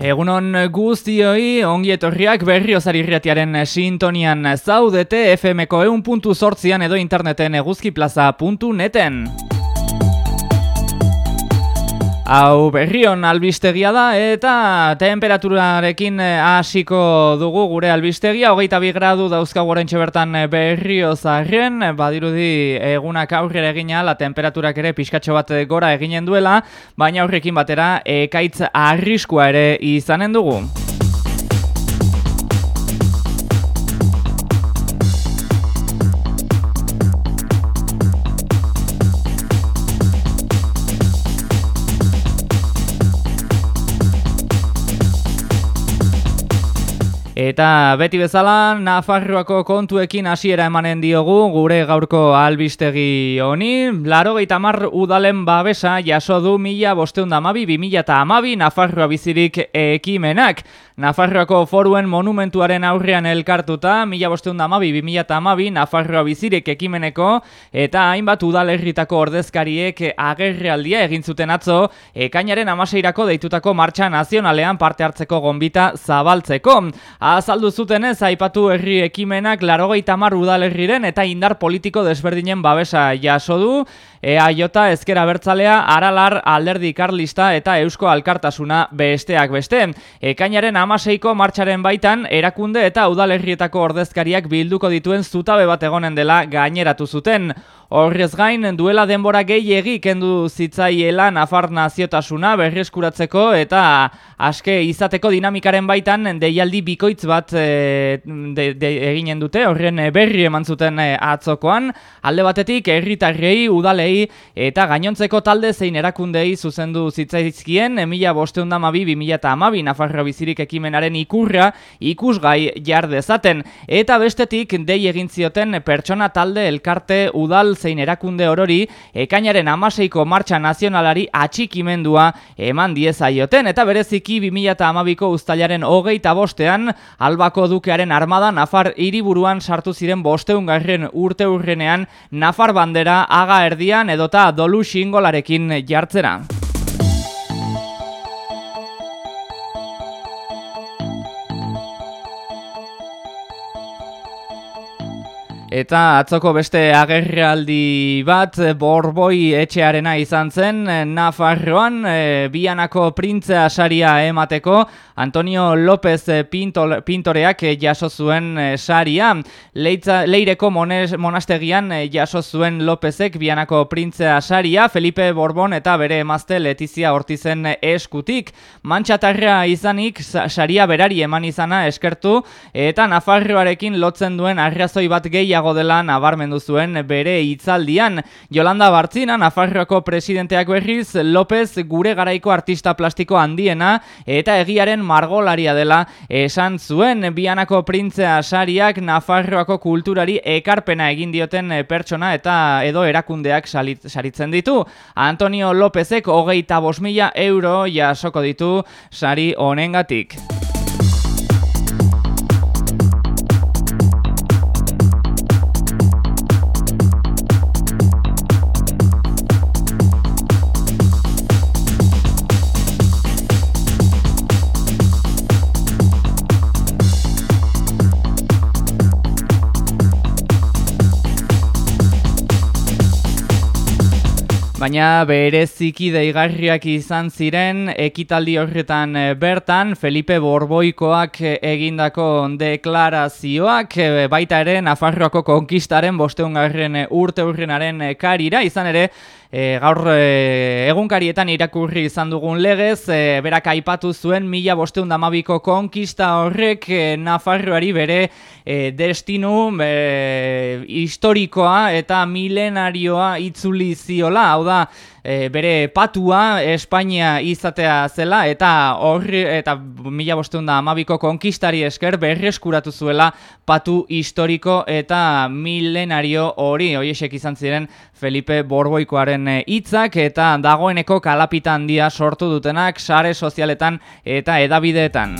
Egunon guztioi, ongi etorriak berriozari irretiaren sintonian zaudete FMko eun puntu sortzian edo interneten eguzkiplaza.neten. Hau berrion albistegia da eta temperaturarekin eh, hasiko dugu gure albistegia. Hogeita bi gradu dauzka guaren bertan eh, berrio zarren, badirudi egunak aurrera egina, la temperaturak ere pixkatxo bat gora eginen duela, baina aurrekin batera ekaitz arriskua ere izanen dugu. Eta beti bezala, Nafarroako kontuekin hasiera emanen diogu gure gaurko albistegi honi. Laro mar udalen babesa jaso du mila bosteunda amabi, bi mila eta amabi Nafarroa bizirik ekimenak. Nafarroako foruen monumentuaren aurrean elkartuta, mila bosteunda amabi, bi mila eta amabi Nafarroa bizirik ekimeneko eta hainbat udalerritako ordezkariek agerrealdia egin zuten atzo, ekainaren amaseirako deitutako martxa nazionalean parte hartzeko gombita zabaltzeko. Azaldu zuten ez, aipatu herri ekimenak larogeita mar udalerriren eta indar politiko desberdinen babesa jaso du, Ea jota ezkera bertzalea, aralar alderdi karlista eta eusko alkartasuna besteak beste. Ekainaren amaseiko martxaren baitan, erakunde eta udalerrietako ordezkariak bilduko dituen zutabe bat egonen dela gaineratu zuten. Horrez gain, duela denbora gehi kendu zitzaiela Nafar naziotasuna berreskuratzeko eta aske izateko dinamikaren baitan deialdi bikoitz bat e, eginen dute, horren berri eman zuten e, atzokoan. Alde batetik, herritarrei udale eta gainontzeko talde zein erakundei zuzendu zitzaizkien emila bosteunda mabi, bimila eta amabi Nafarro bizirik ekimenaren ikurra ikusgai jar dezaten. Eta bestetik dei egin zioten pertsona talde elkarte udal zein erakunde orori ekainaren amaseiko martxa nazionalari atxikimendua eman diezaioten. Eta bereziki bimila eta amabiko ustailaren hogeita bostean albako dukearen armada Nafar hiriburuan sartu ziren bosteungarren urte urrenean Nafar bandera aga erdia edota dolu xingolarekin jartzera. Eta atzoko beste agerraldi bat borboi etxearena izan zen Nafarroan e, bianako printzea saria emateko. Antonio López pintoreak jaso zuen saria. Leitza, Leireko mones, monastegian jaso zuen Lópezek bianako printzea saria. Felipe Borbon eta bere emazte Letizia Ortizen eskutik. Mantxatarra izanik saria berari eman izana eskertu. Eta Nafarroarekin lotzen duen arrazoi bat gehiago gehiago dela nabarmendu zuen bere hitzaldian. Jolanda Bartzina, Nafarroako presidenteak berriz, López gure garaiko artista plastiko handiena eta egiaren margolaria dela esan zuen bianako printzea sariak Nafarroako kulturari ekarpena egin dioten pertsona eta edo erakundeak saritzen ditu. Antonio Lópezek hogeita bos mila euro jasoko ditu sari honengatik. Baina bereziki deigarriak izan ziren ekitaldi horretan eh, bertan Felipe Borboikoak eh, egindako deklarazioak eh, baita ere Nafarroako konkistaren bosteungarren urte urrenaren karira. Izan ere E, gaur e, egunkarietan irakurri izan dugun legez, e, berak aipatu zuen mila bosteun damabiko konkista horrek e, Nafarroari bere e, destinu e, historikoa eta milenarioa itzuli ziola, hau da, e, bere patua Espainia izatea zela eta horri eta mila bosteunda amabiko konkistari esker berreskuratu zuela patu historiko eta milenario hori hoiesek izan ziren Felipe Borboikoaren hitzak eta dagoeneko kalapitan handia sortu dutenak sare sozialetan eta edabideetan.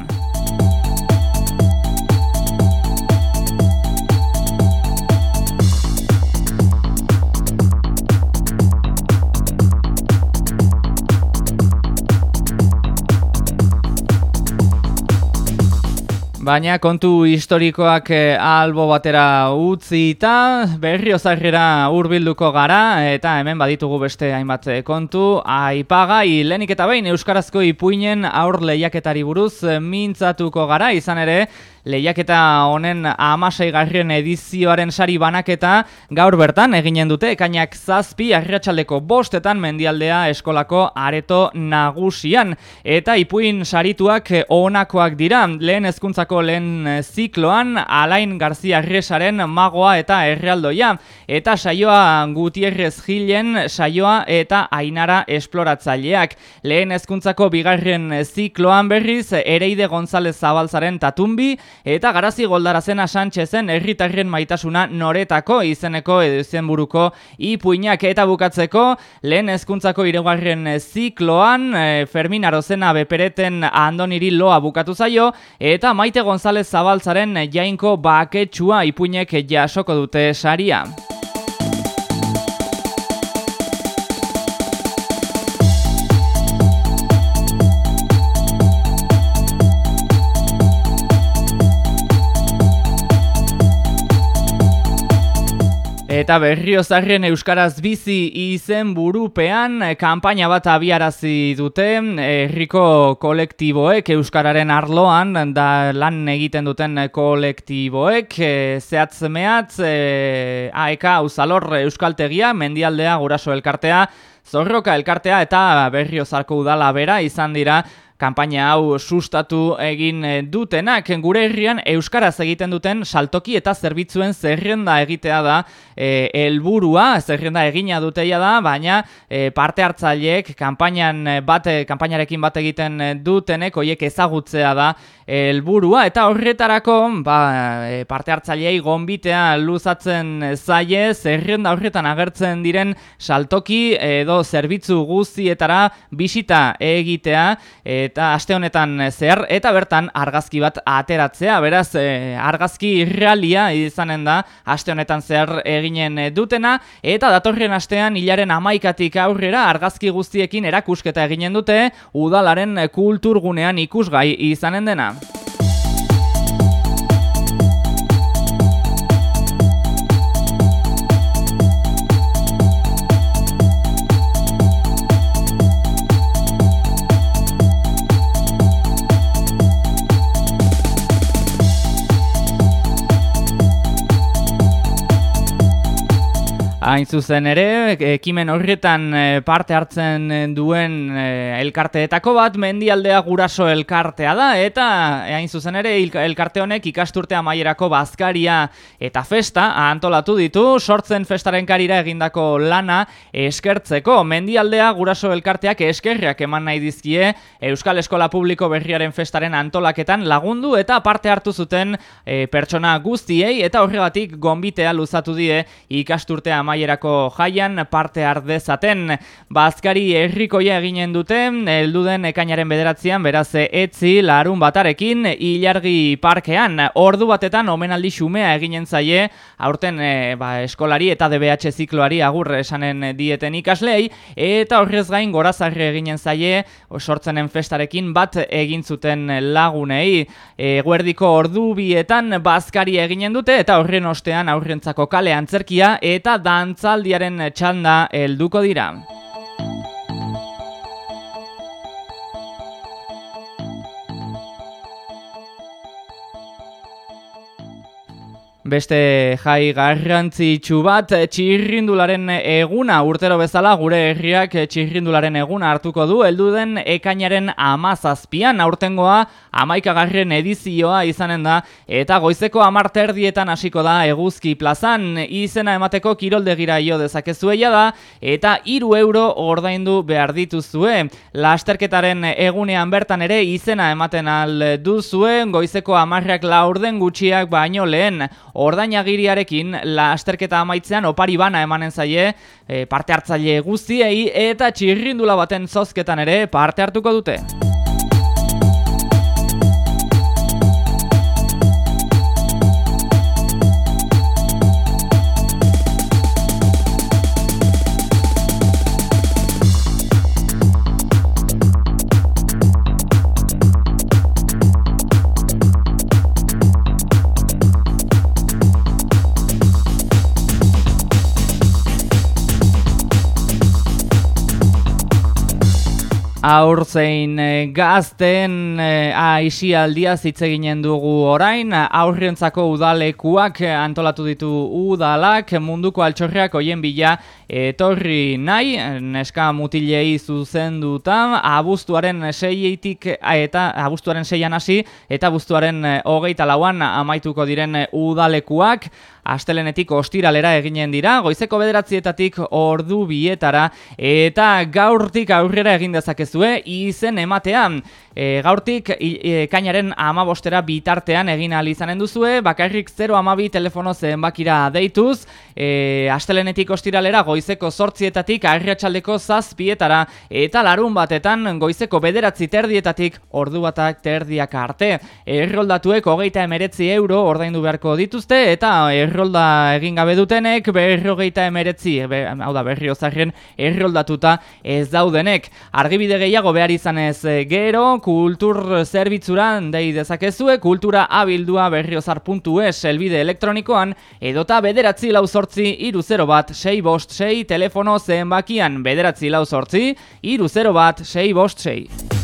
Baina kontu historikoak eh, albo batera utzi eta berri ozarrera urbilduko gara eta hemen baditugu beste hainbat eh, kontu. Aipagai lehenik eta behin Euskarazko ipuinen aur lehiaketari buruz eh, mintzatuko gara izan ere lehiaketa honen amasei garrien edizioaren sari banaketa gaur bertan eginen dute ekainak zazpi arriatxaldeko bostetan mendialdea eskolako areto nagusian. Eta ipuin sarituak onakoak dira, lehen lehen zikloan Alain Garzia Resaren magoa eta errealdoia. Eta saioa Gutierrez Gilen saioa eta Ainara esploratzaileak. Lehen ezkuntzako bigarren zikloan berriz Ereide González Zabalzaren tatumbi, eta garazi goldarazena Sánchezen herritarren maitasuna noretako izeneko edo buruko ipuinak eta bukatzeko lehen hezkuntzako iregarren zikloan e, Fermin Arozena bepereten andoniri loa bukatu zaio eta Maite González Zabaltzaren jainko baketsua ipuinek jasoko dute saria. Eta berriozarren Euskaraz bizi izen burupean kanpaina bat abiarazi dute herriko kolektiboek Euskararen arloan da lan egiten duten kolektiboek e, zehatz mehatz e, AEK Uzalor Euskaltegia, Mendialdea Guraso Elkartea, Zorroka Elkartea eta berriozarko udala bera izan dira kanpaina hau sustatu egin eh, dutenak. Gure herrian euskaraz egiten duten saltoki eta zerbitzuen zerrenda egitea da eh, helburua. E, zerrenda egina duteia da baina e, parte hartzaileek kanpainan bat kanpainarekin bat egiten dutenek hoiek ezagutzea da helburua. Eta horretarako ba, parte hartzaileei gonbitea luzatzen zaie zerrenda horretan agertzen diren saltoki edo zerbitzu guztietara bisita egitea eta aste honetan zehar eta bertan argazki bat ateratzea, beraz e, argazki irrealia izanen da. Aste honetan zehar eginen dutena. Eta datorren astean hilaren amaikatik aurrera argazki guztiekin erakusketa eginen dute udalaren kulturgunean ikusgai izanen dena. Hain zuzen ere, ekimen horretan eh, parte hartzen duen eh, elkarteetako bat, mendialdea guraso elkartea da, eta eh, hain zuzen ere, elkarte honek ikasturte amaierako bazkaria eta festa antolatu ditu, sortzen festaren karira egindako lana eskertzeko. Mendialdea guraso elkarteak eskerriak eman nahi dizkie Euskal Eskola Publiko berriaren festaren antolaketan lagundu eta parte hartu zuten pertsona guztiei, eta horregatik gombitea luzatu die ikasturte amaierako amaierako jaian parte ardezaten. Bazkari herrikoia eginen duten, elduden ekainaren bederatzean, beraz etzi larun batarekin, ilargi parkean. Ordu batetan omenaldi xumea eginen zaie, aurten e, ba, eskolari eta DBH zikloari agur esanen dieten ikaslei, eta horrez gain gorazarri eginen zaie, sortzenen festarekin bat egin zuten lagunei. E, guerdiko ordu bietan bazkari eginen dute, eta horren ostean aurrentzako kale antzerkia, eta dan dantzaldiaren txanda helduko dira. Beste jai garrantzitsu bat, txirrindularen eguna, urtero bezala gure herriak txirrindularen eguna hartuko du, heldu den ekainaren amazazpian, aurtengoa amaikagarren edizioa izanen da, eta goizeko amarterdietan hasiko da eguzki plazan, izena emateko kiroldegira jo dezakezueia da, eta iru euro ordaindu behar dituzue. Lasterketaren egunean bertan ere izena ematen al duzuen, goizeko amarrak laurden gutxiak baino lehen, ordainagiriarekin lasterketa amaitzean opari bana emanen zaie e, parte hartzaile guztiei eta txirrindula baten zozketan ere parte hartuko dute. Aur zein e, gazten e, aisi aldia ginen dugu orain, aurrientzako udalekuak antolatu ditu udalak, munduko altxorreak hoien bila etorri nahi, neska mutilei zuzenduta, abuztuaren seieitik eta abuztuaren seian hasi eta abuztuaren hogeita lauan amaituko diren udalekuak, astelenetik ostiralera eginen dira, goizeko bederatzietatik ordu bietara, eta gaurtik aurrera egin dezakezue, izen ematean. E, gaurtik e, kainaren amabostera bitartean egin izanen duzue, bakarrik 0 amabi telefono zenbakira deituz, e, astelenetik ostiralera goizeko sortzietatik arriatxaldeko zazpietara, eta larun batetan goizeko bederatzi terdietatik ordu batak terdiak arte. Erroldatuek hogeita emeretzi euro ordaindu beharko dituzte, eta errolda egin gabe dutenek berrogeita emeretzi, be, hau da berriozaren erroldatuta ez daudenek. Argibide gehiago behar izanez gero, kultur zerbitzuran dei dezakezue, kultura abildua berriozar.es elbide elektronikoan, edota bederatzi lau sortzi, iru zero bat, sei bost, sei, telefono zenbakian, bederatzi lau sortzi, iru zero bat, sei bost, sei.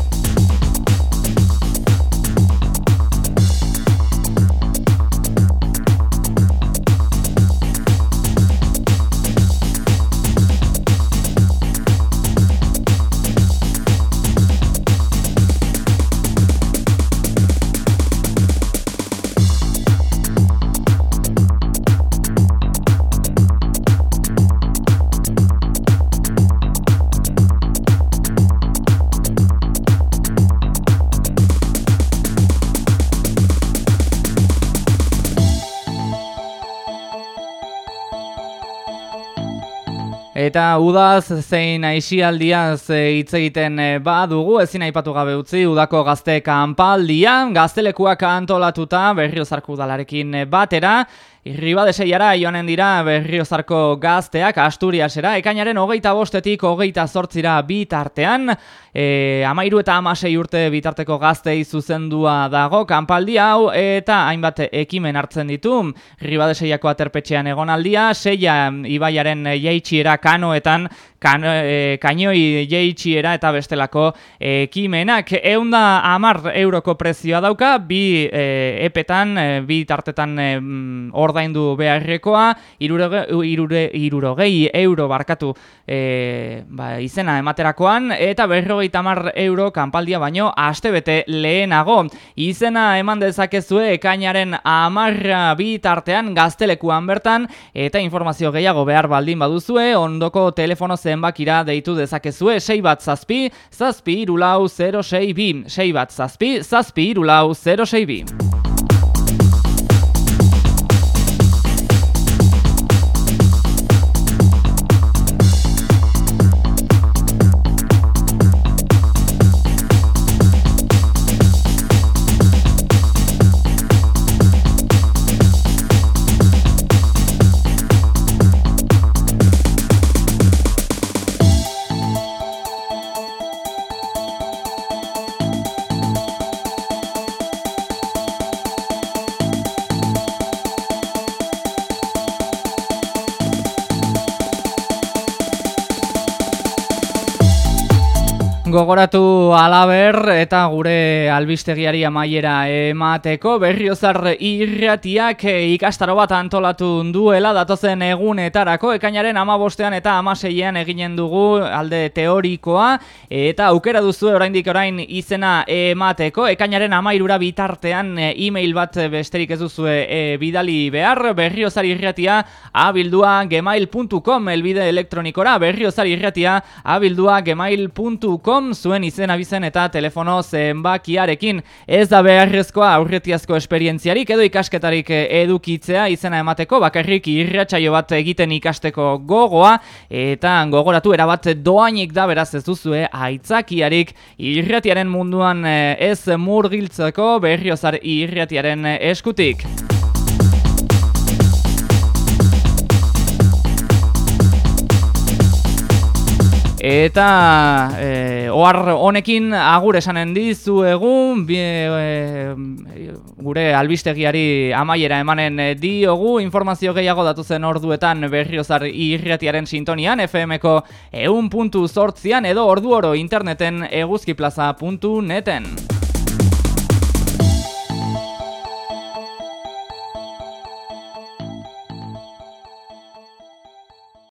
Eta udaz zein aixialdiaz eh, hitz egiten eh, badugu, ezin aipatu gabe utzi, udako gazte kanpaldia, gaztelekuak antolatuta berriozarku udalarekin eh, batera, Irriba deseiara joanen dira berriozarko gazteak Asturiasera, ekainaren hogeita bostetik hogeita zortzira bitartean, e, amairu eta amasei urte bitarteko gaztei zuzendua dago, kanpaldi hau eta hainbat ekimen hartzen ditu, Irriba deseiako aterpetxean egonaldia, seia ibaiaren jeitxiera kanoetan kan, e, kainoi jeitxiera eta bestelako ekimenak. Eunda amar euroko prezioa dauka, bi e, epetan, e, bi tartetan e, ordaindu beharrekoa, irurogei euro barkatu e, ba, izena ematerakoan, eta berrogeita amar euro kanpaldia baino astebete lehenago. Izena eman dezakezue ekainaren amarra bi tartean gaztelekuan bertan, eta informazio gehiago behar baldin baduzue, ondoko telefono zenbakira deitu dezakezue 6 bat zazpi, zazpi irulau 06 bi, 6 bat zazpi, zazpi irulau 06 gogoratu alaber eta gure albistegiari amaiera emateko berriozar irratiak ikastaro bat antolatu duela datozen egunetarako ekainaren amabostean eta amaseian eginen dugu alde teorikoa eta aukera duzu oraindik orain izena emateko ekainaren amairura bitartean e-mail bat besterik ez duzu e, bidali behar berriozar irratia abildua gmail.com elbide elektronikora berriozar irratia abildua gmail.com zuen izen abizen eta telefono zenbakiarekin ez da beharrezkoa aurretiazko esperientziarik edo ikasketarik edukitzea izena emateko bakarrik irratsaio bat egiten ikasteko gogoa eta gogoratu erabat doainik da beraz ez duzue aitzakiarik irratiaren munduan eh, ez murgiltzeko berriozar irratiaren eskutik. Eta e, ohar honekin agur esanen dizu egun, e, gure albistegiari amaiera emanen diogu, informazio gehiago datu zen orduetan berriozar irretiaren sintonian, FM-ko eun puntu edo ordu oro interneten eguzkiplaza.neten.